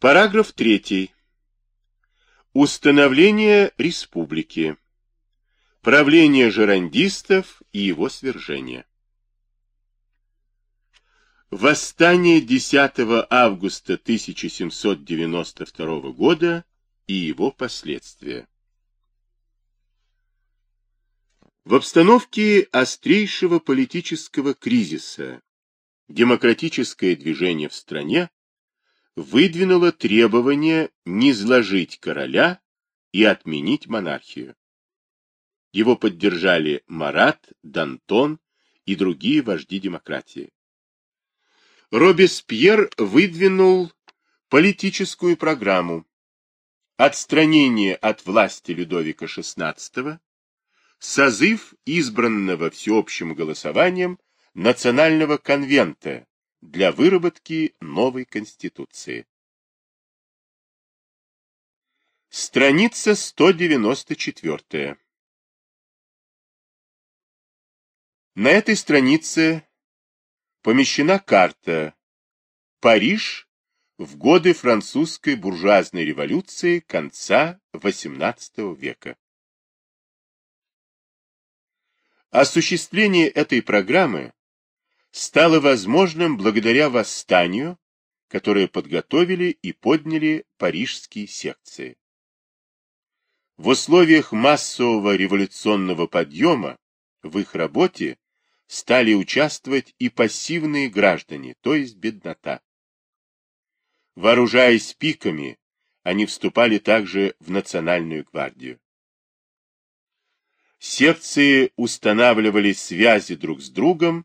Параграф 3. Установление республики. Правление жерандистов и его свержение. Восстание 10 августа 1792 года и его последствия. В обстановке острейшего политического кризиса демократическое движение в стране выдвинуло требование не сложить короля и отменить монархию. Его поддержали Марат, Дантон и другие вожди демократии. Робеспьер выдвинул политическую программу отстранение от власти Людовика XVI, созыв избранного всеобщим голосованием Национального конвента для выработки новой Конституции. Страница 194. На этой странице помещена карта «Париж в годы французской буржуазной революции конца XVIII века». Осуществление этой программы стало возможным благодаря восстанию, которое подготовили и подняли парижские секции. В условиях массового революционного подъема в их работе стали участвовать и пассивные граждане, то есть беднота. Вооружаясь пиками, они вступали также в национальную гвардию. Секции устанавливали связи друг с другом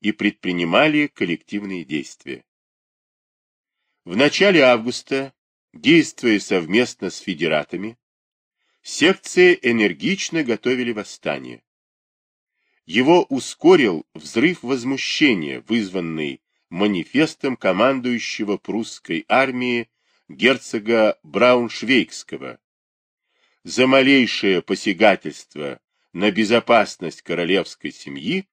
и предпринимали коллективные действия. В начале августа, действуя совместно с федератами, секции энергично готовили восстание. Его ускорил взрыв возмущения, вызванный манифестом командующего прусской армии герцога Брауншвейгского. За малейшее посягательство на безопасность королевской семьи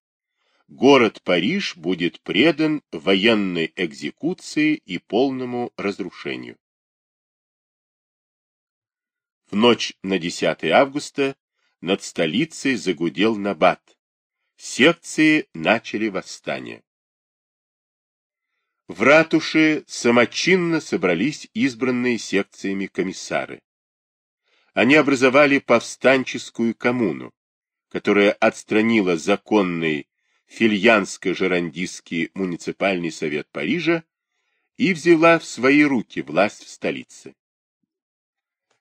город Париж будет предан военной экзекуции и полному разрушению. В ночь на 10 августа над столицей загудел набат. Секции начали восстание. В ратуше самочинно собрались избранные секциями комиссары. Они образовали повстанческую коммуну, которая отстранила законный Фильянско-Жерандистский муниципальный совет Парижа и взяла в свои руки власть в столице.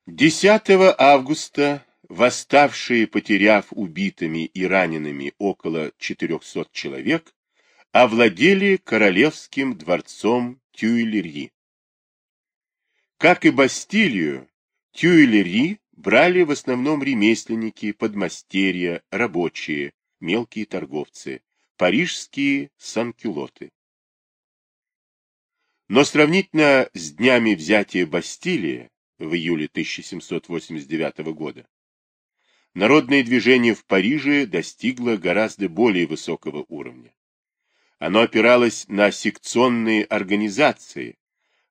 10 августа восставшие, потеряв убитыми и ранеными около 400 человек, овладели королевским дворцом Тюильри. Как и Бастилию, Тюильри брали в основном ремесленники, подмастерья, рабочие, мелкие торговцы, парижские санкюлоты. Но сравнительно с днями взятия Бастилии в июле 1789 года, народное движение в Париже достигло гораздо более высокого уровня. Оно опиралось на секционные организации,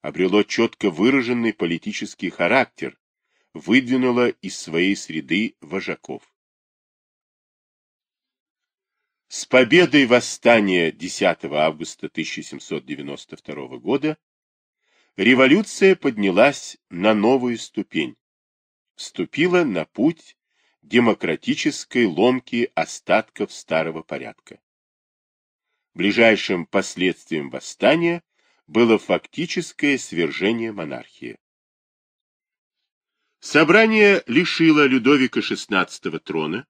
обрело четко выраженный политический характер, выдвинуло из своей среды вожаков. С победой восстания 10 августа 1792 года революция поднялась на новую ступень, вступила на путь демократической ломки остатков старого порядка. Ближайшим последствием восстания было фактическое свержение монархии. Собрание лишило Людовика XVI трона,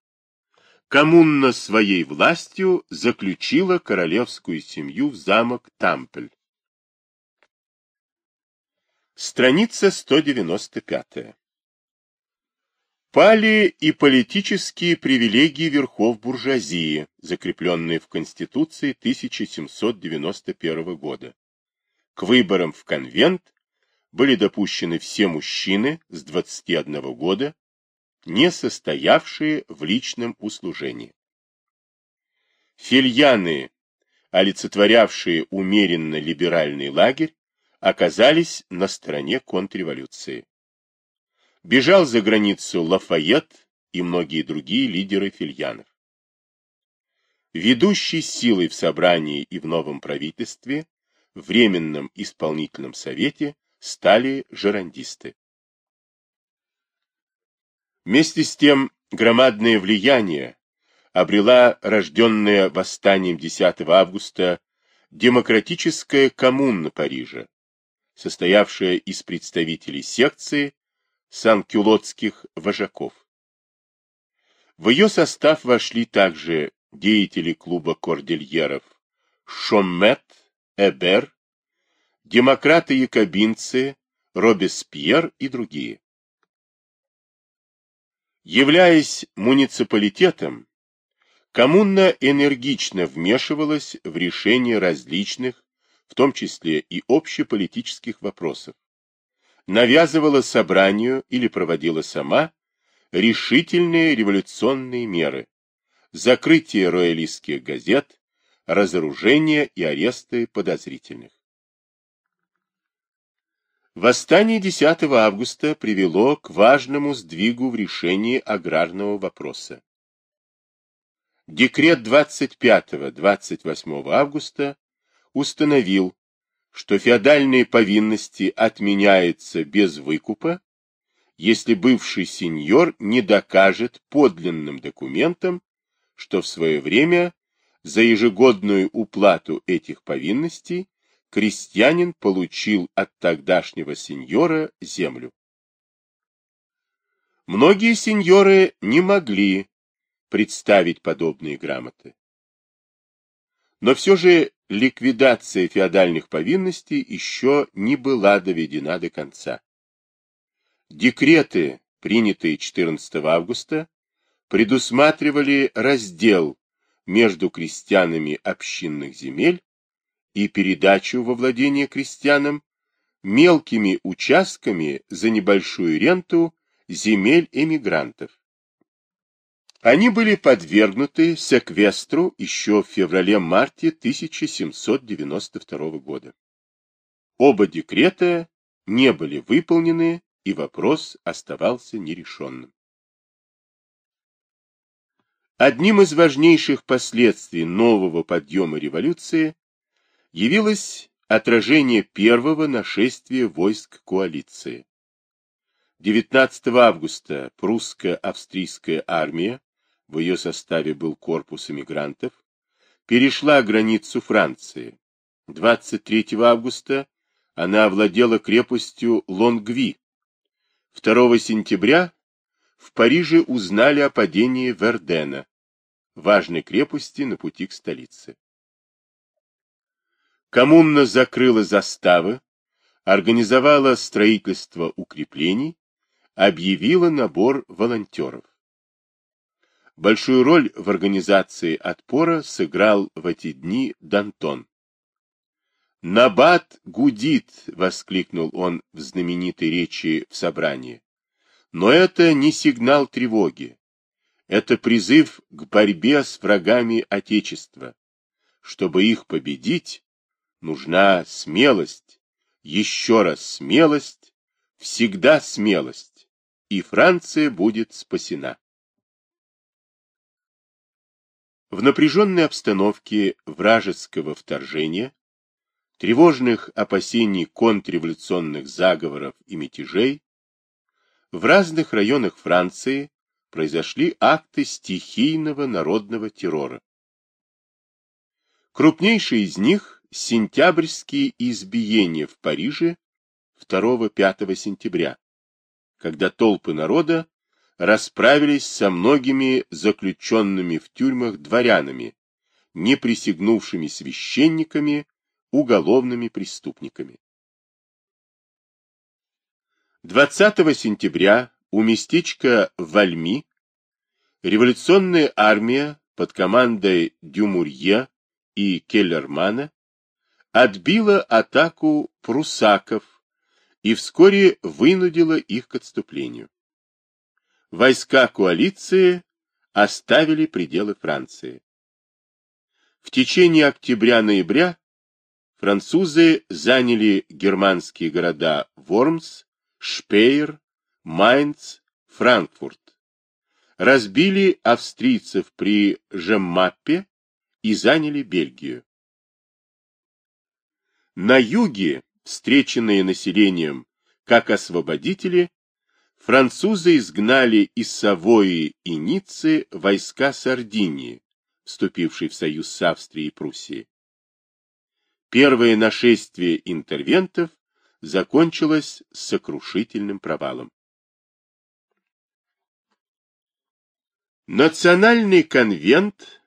коммуна своей властью заключила королевскую семью в замок Тампль. Страница 195. Пали и политические привилегии верхов буржуазии, закрепленные в Конституции 1791 года. К выборам в конвент были допущены все мужчины с 21 года, не состоявшие в личном услужении. Фильяны, олицетворявшие умеренно либеральный лагерь, оказались на стороне контрреволюции. Бежал за границу Лафайет и многие другие лидеры фильянов. Ведущей силой в собрании и в новом правительстве, Временном исполнительном совете, стали жерандисты. Вместе с тем громадное влияние обрела рожденная восстанием 10 августа демократическая коммуна Парижа, состоявшая из представителей секции санкюлотских вожаков. В ее состав вошли также деятели клуба кордильеров Шоммет, Эбер, демократы-якобинцы, Робеспьер и другие. Являясь муниципалитетом, коммуна энергично вмешивалась в решение различных, в том числе и общеполитических вопросов, навязывала собранию или проводила сама решительные революционные меры, закрытие роялистских газет, разоружение и аресты подозрительных. Восстание 10 августа привело к важному сдвигу в решении аграрного вопроса. Декрет 25-28 августа установил, что феодальные повинности отменяются без выкупа, если бывший сеньор не докажет подлинным документом, что в свое время за ежегодную уплату этих повинностей крестьянин получил от тогдашнего сеньора землю. Многие сеньоры не могли представить подобные грамоты. Но все же ликвидация феодальных повинностей еще не была доведена до конца. Декреты, принятые 14 августа, предусматривали раздел между крестьянами общинных земель и передачу во владение крестьянам мелкими участками за небольшую ренту земель эмигрантов. Они были подвергнуты секвестру еще в феврале-марте 1792 года. Оба декрета не были выполнены, и вопрос оставался нерешенным. Одним из важнейших последствий нового подъема революции явилось отражение первого нашествия войск коалиции. 19 августа прусско-австрийская армия, в ее составе был корпус эмигрантов, перешла границу Франции. 23 августа она овладела крепостью Лонгви. 2 сентября в Париже узнали о падении Вердена, важной крепости на пути к столице. Коммуна закрыла заставы, организовала строительство укреплений, объявила набор волонтеров. Большую роль в организации отпора сыграл в эти дни Дантон. «Набат гудит!» — воскликнул он в знаменитой речи в собрании. Но это не сигнал тревоги. Это призыв к борьбе с врагами Отечества. Чтобы их победить, нужна смелость, еще раз смелость, всегда смелость, и Франция будет спасена. В напряженной обстановке вражеского вторжения, тревожных опасений контрреволюционных заговоров и мятежей, в разных районах Франции произошли акты стихийного народного террора. Крупнейшие из них – сентябрьские избиения в Париже 2-5 сентября, когда толпы народа расправились со многими заключенными в тюрьмах дворянами, не присягнувшими священниками, уголовными преступниками. 20 сентября у местечка Вальми революционная армия под командой Дюмурье и Келлермана отбила атаку прусаков и вскоре вынудила их к отступлению. Войска коалиции оставили пределы Франции. В течение октября-ноября французы заняли германские города Вормс, Шпейер, Майнц, Франкфурт, разбили австрийцев при Жеммаппе и заняли Бельгию. На юге, встреченные населением как освободители, французы изгнали из Савои и Ниццы войска Сардинии, вступившей в союз с Австрией и Пруссией. Первое нашествие интервентов закончилось сокрушительным провалом. Национальный конвент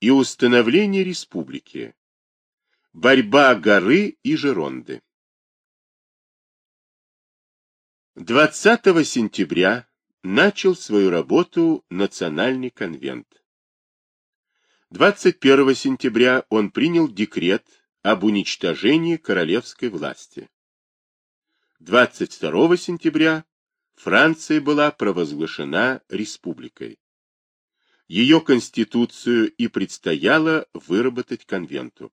и установление республики. Борьба горы и Жеронды. 20 сентября начал свою работу Национальный конвент. 21 сентября он принял декрет об уничтожении королевской власти. 22 сентября Франция была провозглашена республикой. Ее конституцию и предстояло выработать конвенту.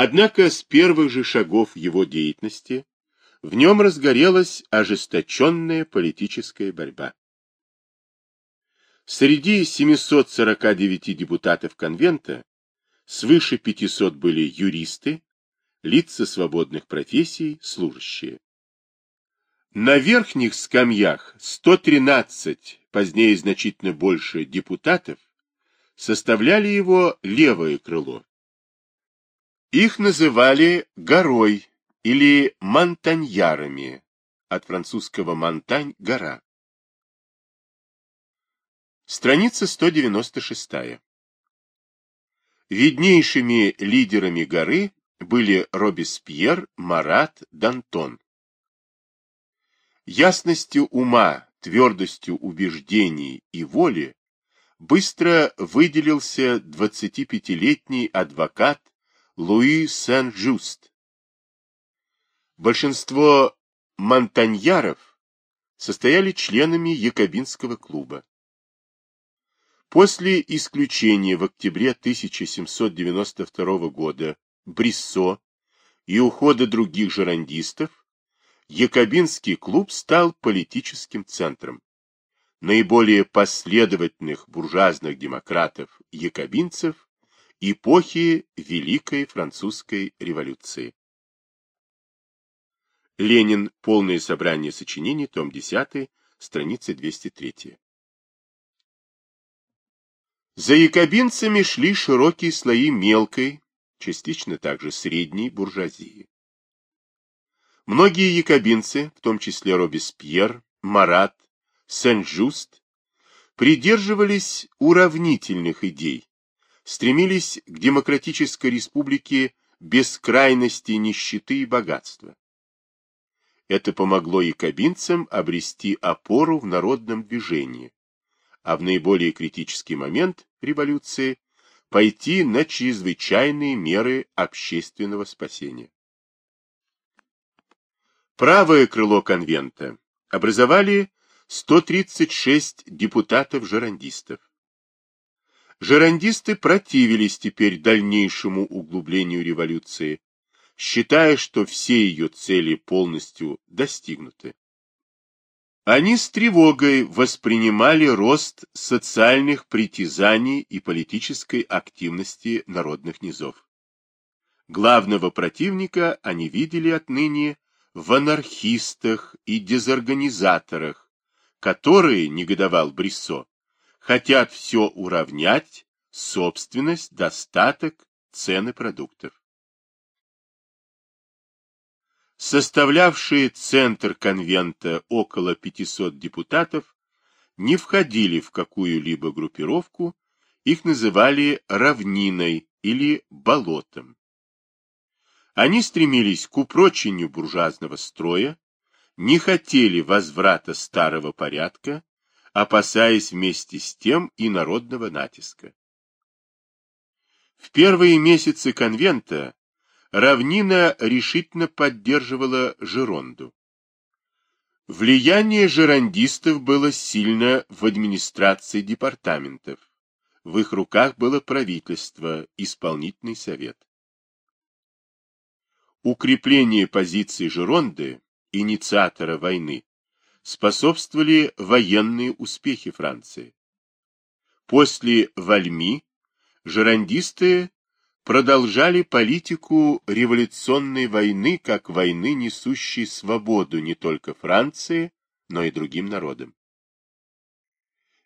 Однако с первых же шагов его деятельности в нем разгорелась ожесточенная политическая борьба. Среди 749 депутатов конвента свыше 500 были юристы, лица свободных профессий, служащие. На верхних скамьях 113, позднее значительно больше, депутатов составляли его левое крыло. Их называли горой или монтаньярами, от французского «монтань» — гора. Страница 196. Виднейшими лидерами горы были Робеспьер, Марат, Дантон. Ясностью ума, твердостью убеждений и воли быстро выделился 25-летний адвокат Луи Сен-Жуст. Большинство монтаньяров состояли членами Якобинского клуба. После исключения в октябре 1792 года Бриссо и ухода других жерандистов, Якобинский клуб стал политическим центром. Наиболее последовательных буржуазных демократов-якобинцев эпохи Великой Французской революции. Ленин. Полное собрание сочинений. Том 10. Страница 203. За якобинцами шли широкие слои мелкой, частично также средней буржуазии. Многие якобинцы, в том числе Робеспьер, Марат, Сен-Жуст, придерживались уравнительных идей, стремились к демократической республике без крайности нищеты и богатства. Это помогло якобинцам обрести опору в народном движении, а в наиболее критический момент революции пойти на чрезвычайные меры общественного спасения. Правое крыло конвента образовали 136 депутатов-жерандистов. Жерандисты противились теперь дальнейшему углублению революции, считая, что все ее цели полностью достигнуты. Они с тревогой воспринимали рост социальных притязаний и политической активности народных низов. Главного противника они видели отныне в анархистах и дезорганизаторах, которые, негодовал Бриссо, хотят все уравнять, собственность, достаток, цены продуктов. Составлявшие центр конвента около 500 депутатов не входили в какую-либо группировку, их называли равниной или болотом. Они стремились к упрочению буржуазного строя, не хотели возврата старого порядка, опасаясь вместе с тем и народного натиска. В первые месяцы конвента равнина решительно поддерживала Жеронду. Влияние жерондистов было сильно в администрации департаментов, в их руках было правительство, исполнительный совет. Укрепление позиций Жеронды, инициатора войны, способствовали военные успехи Франции. После Вальми жерандисты продолжали политику революционной войны как войны, несущей свободу не только Франции, но и другим народам.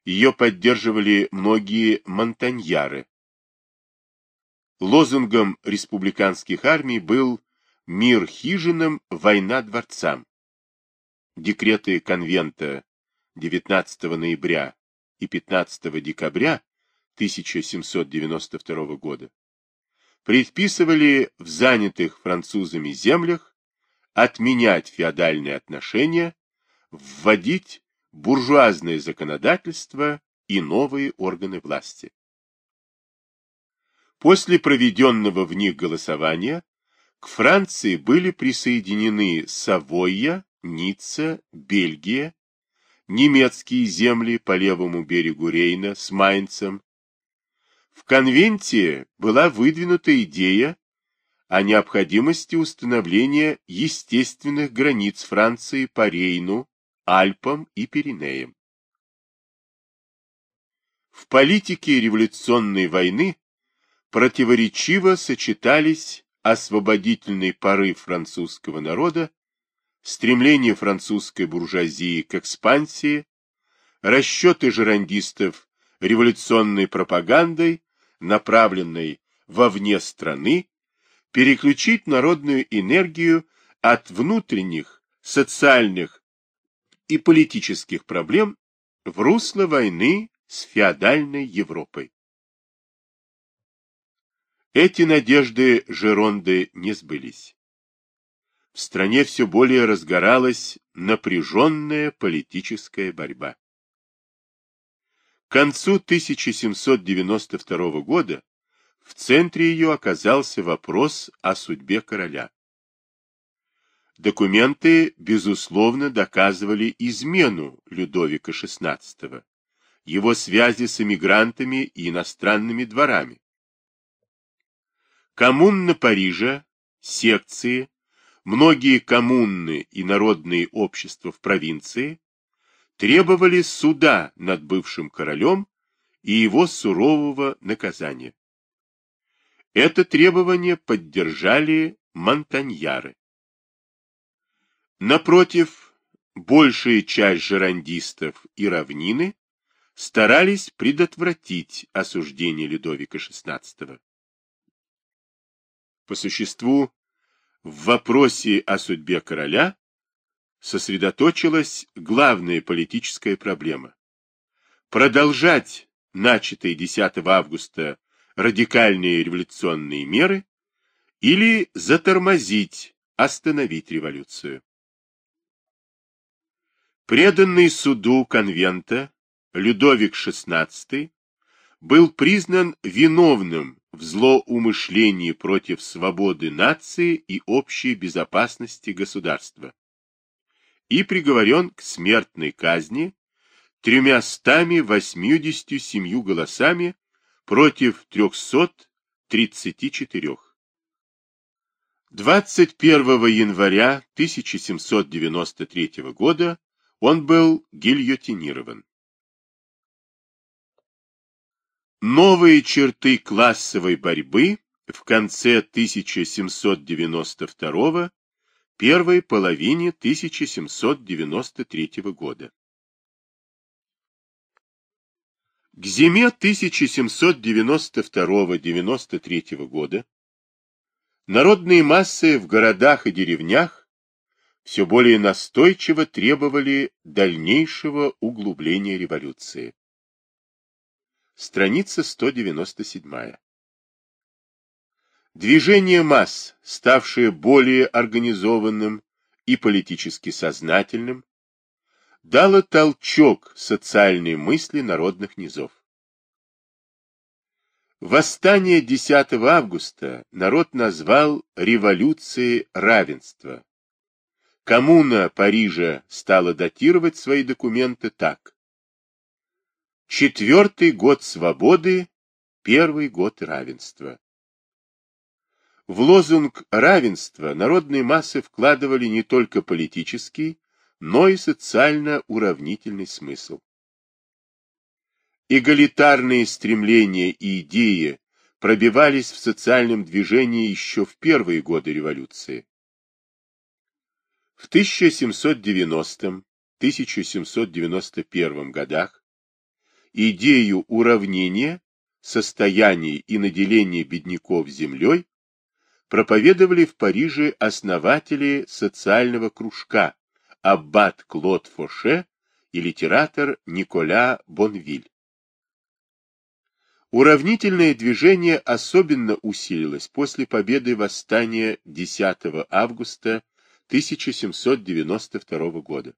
Ее поддерживали многие монтаньяры. Лозунгом республиканских армий был «Мир хижинам, война дворцам». Декреты конвента 19 ноября и 15 декабря 1792 года предписывали в занятых французами землях отменять феодальные отношения, вводить буржуазное законодательство и новые органы власти. После проведенного в них голосования к Франции были присоединены Савойя, Ницца, Бельгия, немецкие земли по левому берегу Рейна с Майнцем. В конвенте была выдвинута идея о необходимости установления естественных границ Франции по Рейну, Альпам и Пиренеям. В политике революционной войны противоречиво сочетались освободительный порыв французского народа, стремление французской буржуазии к экспансии, расчеты жерандистов революционной пропагандой, направленной вовне страны, переключить народную энергию от внутренних социальных и политических проблем в русло войны с феодальной Европой. Эти надежды Жеронды не сбылись. В стране все более разгоралась напряженная политическая борьба. К концу 1792 года в центре ее оказался вопрос о судьбе короля. Документы, безусловно, доказывали измену Людовика XVI, его связи с эмигрантами и иностранными дворами. Коммуна Парижа, секции, многие коммуны и народные общества в провинции требовали суда над бывшим королем и его сурового наказания. Это требование поддержали монтаньяры. Напротив, большая часть жерандистов и равнины старались предотвратить осуждение Людовика XVI. По существу, в вопросе о судьбе короля сосредоточилась главная политическая проблема. Продолжать начатые 10 августа радикальные революционные меры или затормозить, остановить революцию. Преданный суду конвента Людовик XVI был признан виновным в злоумышлении против свободы нации и общей безопасности государства и приговорен к смертной казни тремястами восьмидесятью семью голосами против трехсот тридцати четырех. 21 января 1793 года он был гильотинирован. Новые черты классовой борьбы в конце 1792 первой половине 1793 года. К зиме 1792-93 года народные массы в городах и деревнях все более настойчиво требовали дальнейшего углубления революции. Страница 197. Движение масс, ставшее более организованным и политически сознательным, дало толчок социальной мысли народных низов. Восстание 10 августа народ назвал революцией равенства, Коммуна Парижа стала датировать свои документы так. Четвертый год свободы первый год равенства. В лозунг равенства народные массы вкладывали не только политический, но и социально уравнительный смысл. Эгалитарные стремления и идеи пробивались в социальном движении еще в первые годы революции. В 1790-1791 годах идею уравнения состояний и наделения бедняков землей проповедовали в Париже основатели социального кружка аббат Клод Фоше и литератор Николя Бонвиль. Уравнительное движение особенно усилилось после победы восстания 10 августа 1792 года.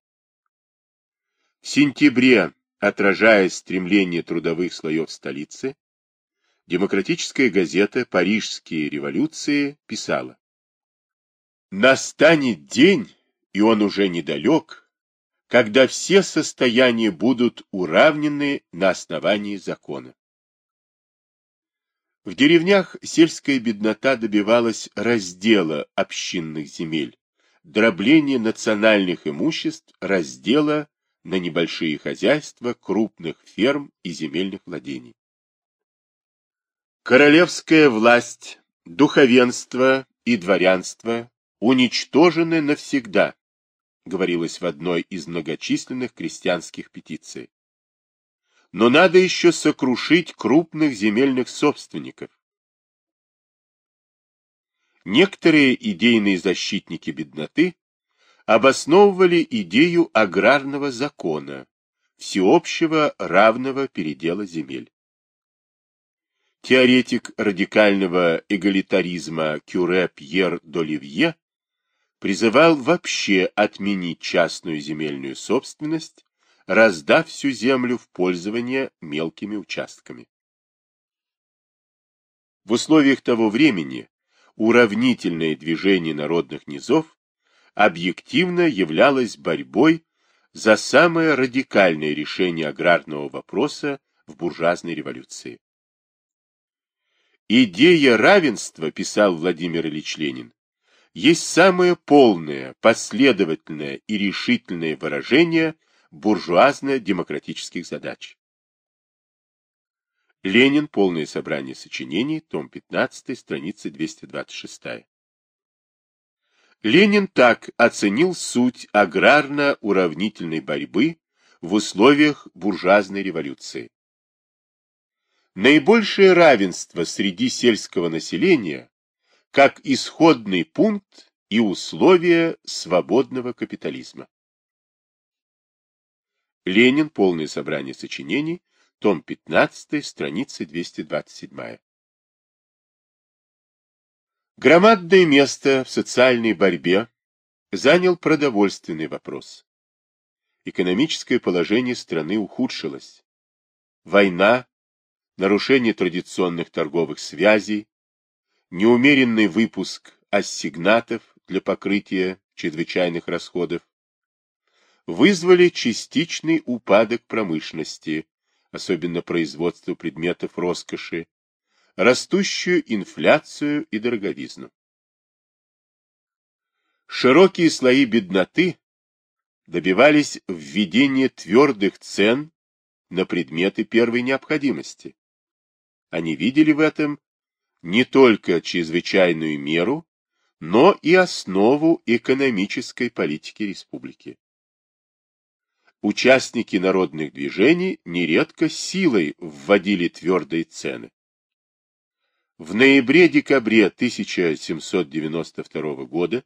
В сентябре, отражая стремление трудовых слоев столицы, демократическая газета «Парижские революции» писала «Настанет день, и он уже недалек, когда все состояния будут уравнены на основании закона. В деревнях сельская беднота добивалась раздела общинных земель, дробления национальных имуществ, раздела на небольшие хозяйства крупных ферм и земельных владений. Королевская власть, духовенство и дворянство уничтожены навсегда, говорилось в одной из многочисленных крестьянских петиций. Но надо еще сокрушить крупных земельных собственников. Некоторые идейные защитники бедноты обосновывали идею аграрного закона, всеобщего равного передела земель. Теоретик радикального эгалитаризма Кюре Пьер Доливье призывал вообще отменить частную земельную собственность, раздав всю землю в пользование мелкими участками. В условиях того времени уравнительное движение народных низов объективно являлось борьбой за самое радикальное решение аграрного вопроса в буржуазной революции. Идея равенства, писал Владимир Ильич Ленин, есть самое полное, последовательное и решительное выражение буржуазно-демократических задач. Ленин. Полное собрание сочинений. Том 15. Страница 226. Ленин так оценил суть аграрно-уравнительной борьбы в условиях буржуазной революции. Наибольшее равенство среди сельского населения как исходный пункт и условия свободного капитализма. Ленин. Полное собрание сочинений. Том 15. Страница 227. Громадное место в социальной борьбе занял продовольственный вопрос. Экономическое положение страны ухудшилось. Война, нарушение традиционных торговых связей, неумеренный выпуск ассигнатов для покрытия чрезвычайных расходов вызвали частичный упадок промышленности, особенно производства предметов роскоши, растущую инфляцию и дороговизну. Широкие слои бедноты добивались введения твердых цен на предметы первой необходимости. Они видели в этом не только чрезвычайную меру, но и основу экономической политики республики. Участники народных движений нередко силой вводили твердые цены. В ноябре-декабре 1792 года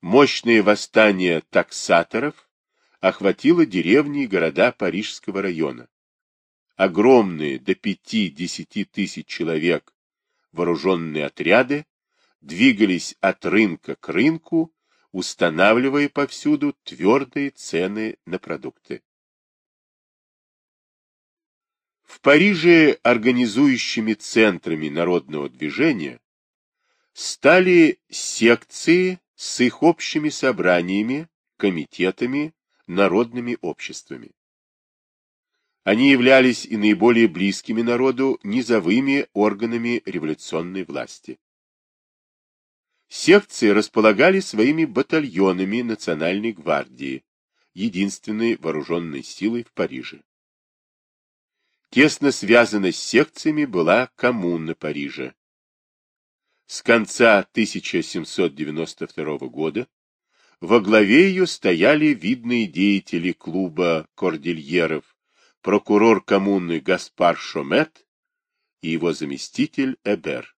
мощное восстание таксаторов охватило деревни и города Парижского района. Огромные до 5-10 тысяч человек вооруженные отряды двигались от рынка к рынку, устанавливая повсюду твердые цены на продукты. В Париже организующими центрами народного движения стали секции с их общими собраниями, комитетами, народными обществами. Они являлись и наиболее близкими народу низовыми органами революционной власти. Секции располагали своими батальонами Национальной гвардии, единственной вооруженной силой в Париже. Тесно связана с секциями была коммуна Парижа. С конца 1792 года во главе ее стояли видные деятели клуба кордильеров, прокурор коммуны Гаспар Шомет и его заместитель Эбер.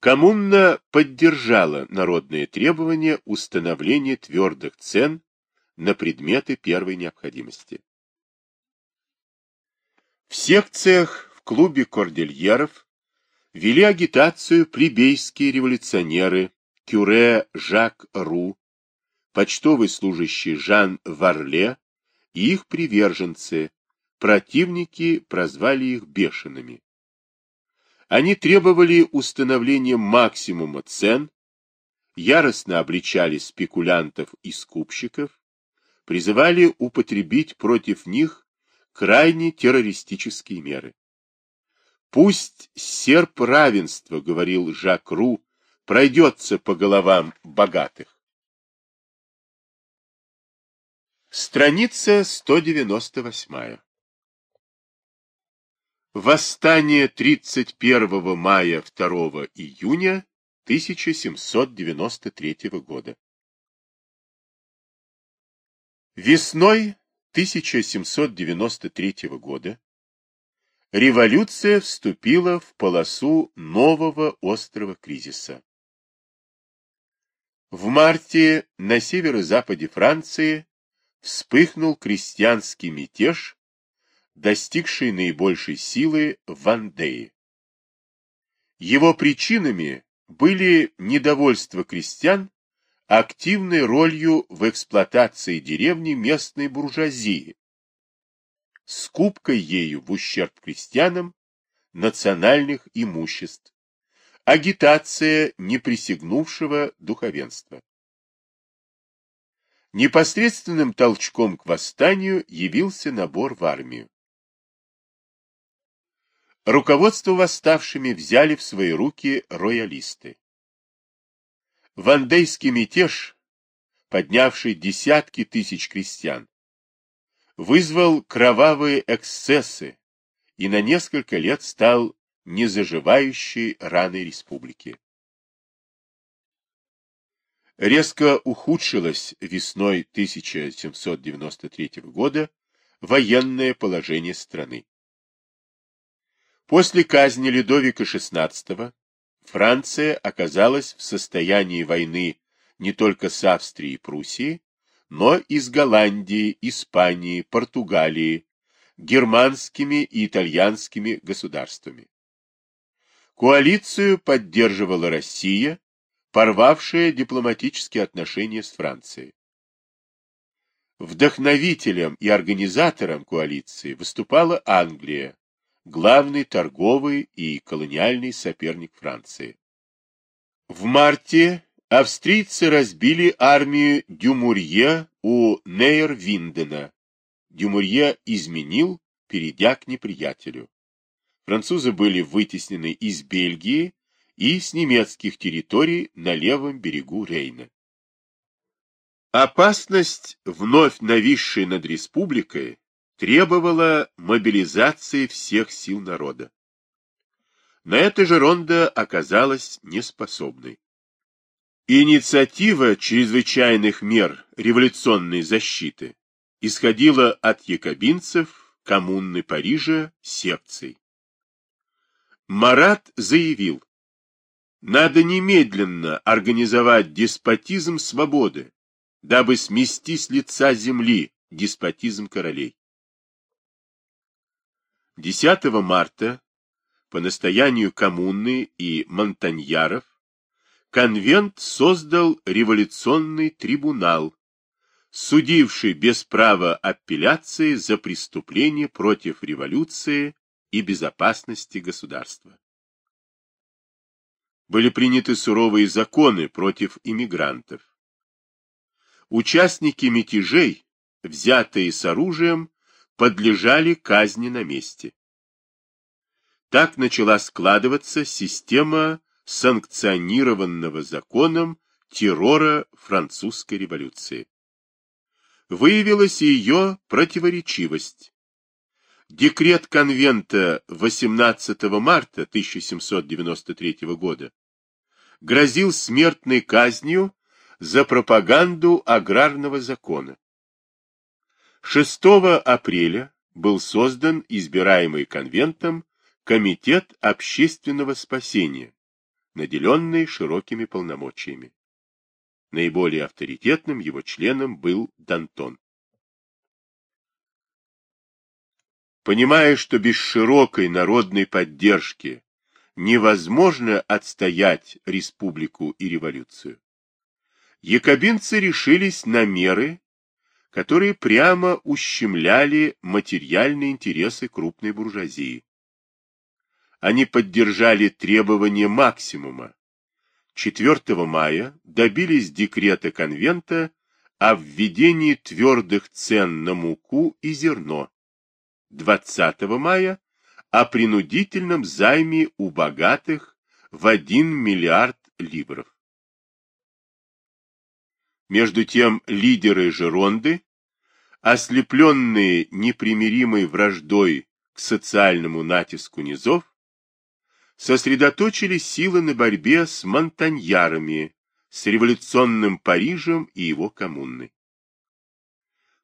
Коммуна поддержала народные требования установления твердых цен на предметы первой необходимости. В секциях в клубе кордильеров вели агитацию плебейские революционеры Кюре Жак Ру, почтовый служащий Жан Варле и их приверженцы, противники прозвали их бешеными. Они требовали установления максимума цен, яростно обличали спекулянтов и скупщиков, призывали употребить против них крайне террористические меры. «Пусть серп равенства, — говорил Жак Ру, — пройдется по головам богатых». Страница 198. Восстание 31 мая 2 июня 1793 года. Весной 1793 года революция вступила в полосу нового острого кризиса. В марте на северо-западе Франции вспыхнул крестьянский мятеж достигший наибольшей силы в Вандее. Его причинами были недовольство крестьян активной ролью в эксплуатации деревни местной буржуазии, скупкой ею в ущерб крестьянам национальных имуществ, агитация неприсягнувшего духовенства. Непосредственным толчком к восстанию явился набор в армию. Руководство восставшими взяли в свои руки роялисты. Вандейский мятеж, поднявший десятки тысяч крестьян, вызвал кровавые эксцессы и на несколько лет стал незаживающей раной республики. Резко ухудшилось весной 1793 года военное положение страны. После казни Людовика XVI Франция оказалась в состоянии войны не только с Австрией и Пруссией, но и с Голландией, Испанией, Португалией, германскими и итальянскими государствами. Коалицию поддерживала Россия, порвавшая дипломатические отношения с Францией. Вдохновителем и организатором коалиции выступала Англия, главный торговый и колониальный соперник Франции. В марте австрийцы разбили армию Дюмурье у Нейр-Виндена. Дюмурье изменил, перейдя к неприятелю. Французы были вытеснены из Бельгии и с немецких территорий на левом берегу Рейна. Опасность, вновь нависшая над республикой, требовала мобилизации всех сил народа. На это же Ронда оказалась неспособной. Инициатива чрезвычайных мер революционной защиты исходила от якобинцев, коммуны Парижа, секций. Марат заявил, надо немедленно организовать деспотизм свободы, дабы смести с лица земли деспотизм королей. 10 марта по настоянию коммуны и монтаньяров конвент создал революционный трибунал, судивший без права апелляции за преступления против революции и безопасности государства. Были приняты суровые законы против иммигрантов. Участники мятежей, взятые с оружием, подлежали казни на месте. Так начала складываться система санкционированного законом террора французской революции. Выявилась ее противоречивость. Декрет конвента 18 марта 1793 года грозил смертной казнью за пропаганду аграрного закона. 6 апреля был создан избираемый конвентом Комитет общественного спасения, наделенный широкими полномочиями. Наиболее авторитетным его членом был Дантон. Понимая, что без широкой народной поддержки невозможно отстоять республику и революцию, якобинцы решились на меры, которые прямо ущемляли материальные интересы крупной буржуазии. Они поддержали требования максимума. 4 мая добились декрета конвента о введении твердых цен на муку и зерно. 20 мая о принудительном займе у богатых в 1 миллиард ливров. Между тем лидеры Жеронды, ослепленные непримиримой враждой к социальному натиску низов, сосредоточили силы на борьбе с монтаньярами, с революционным Парижем и его коммуной.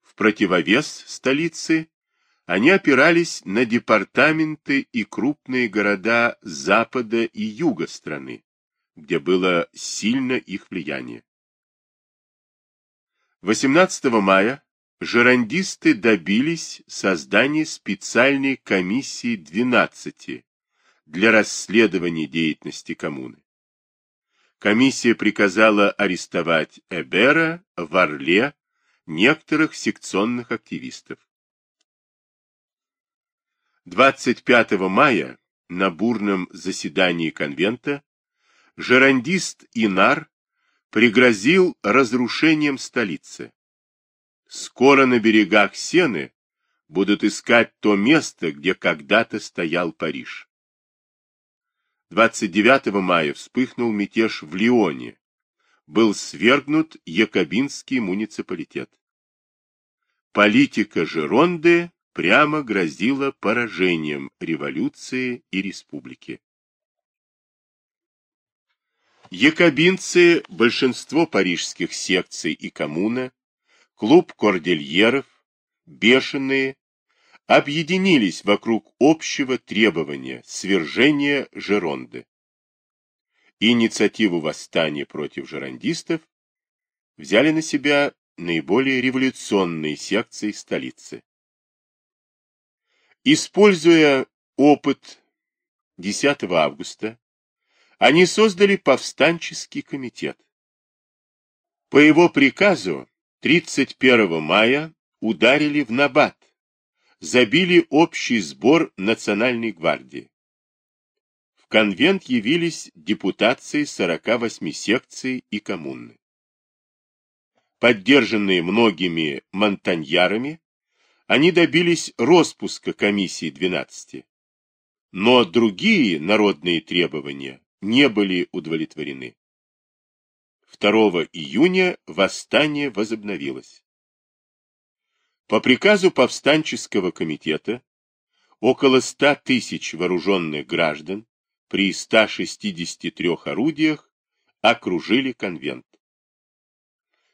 В противовес столицы они опирались на департаменты и крупные города запада и юга страны, где было сильно их влияние. 18 мая жерандисты добились создания специальной комиссии 12 для расследования деятельности коммуны. Комиссия приказала арестовать Эбера, Варле, некоторых секционных активистов. 25 мая на бурном заседании конвента жерандист Инар пригрозил разрушением столицы. Скоро на берегах Сены будут искать то место, где когда-то стоял Париж. 29 мая вспыхнул мятеж в Лионе. Был свергнут Якобинский муниципалитет. Политика Жеронды прямо грозила поражением революции и республики. Якобинцы, большинство парижских секций и коммуна, клуб кордильеров, бешеные, объединились вокруг общего требования свержения Жеронды. Инициативу восстания против жерондистов взяли на себя наиболее революционные секции столицы. Используя опыт 10 августа, они создали повстанческий комитет. По его приказу 31 мая ударили в Набат, забили общий сбор Национальной гвардии. В конвент явились депутации 48 секций и коммуны. Поддержанные многими монтаньярами, они добились распуска комиссии 12. Но другие народные требования не были удовлетворены. 2 июня восстание возобновилось. По приказу повстанческого комитета около 100 тысяч вооруженных граждан при 163 орудиях окружили конвент.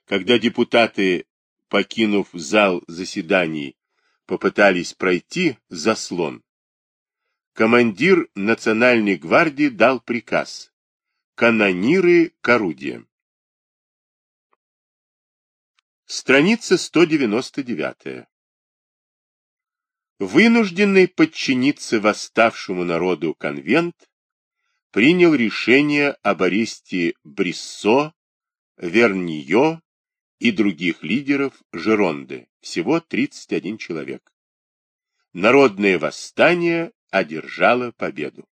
Когда депутаты, покинув зал заседаний, попытались пройти заслон, командир Национальной гвардии дал приказ «Канониры к орудиям». Страница 199. Вынужденный подчиниться восставшему народу конвент принял решение об аресте Бриссо, Вернио и других лидеров Жеронды, всего 31 человек. Народное восстание одержала победу.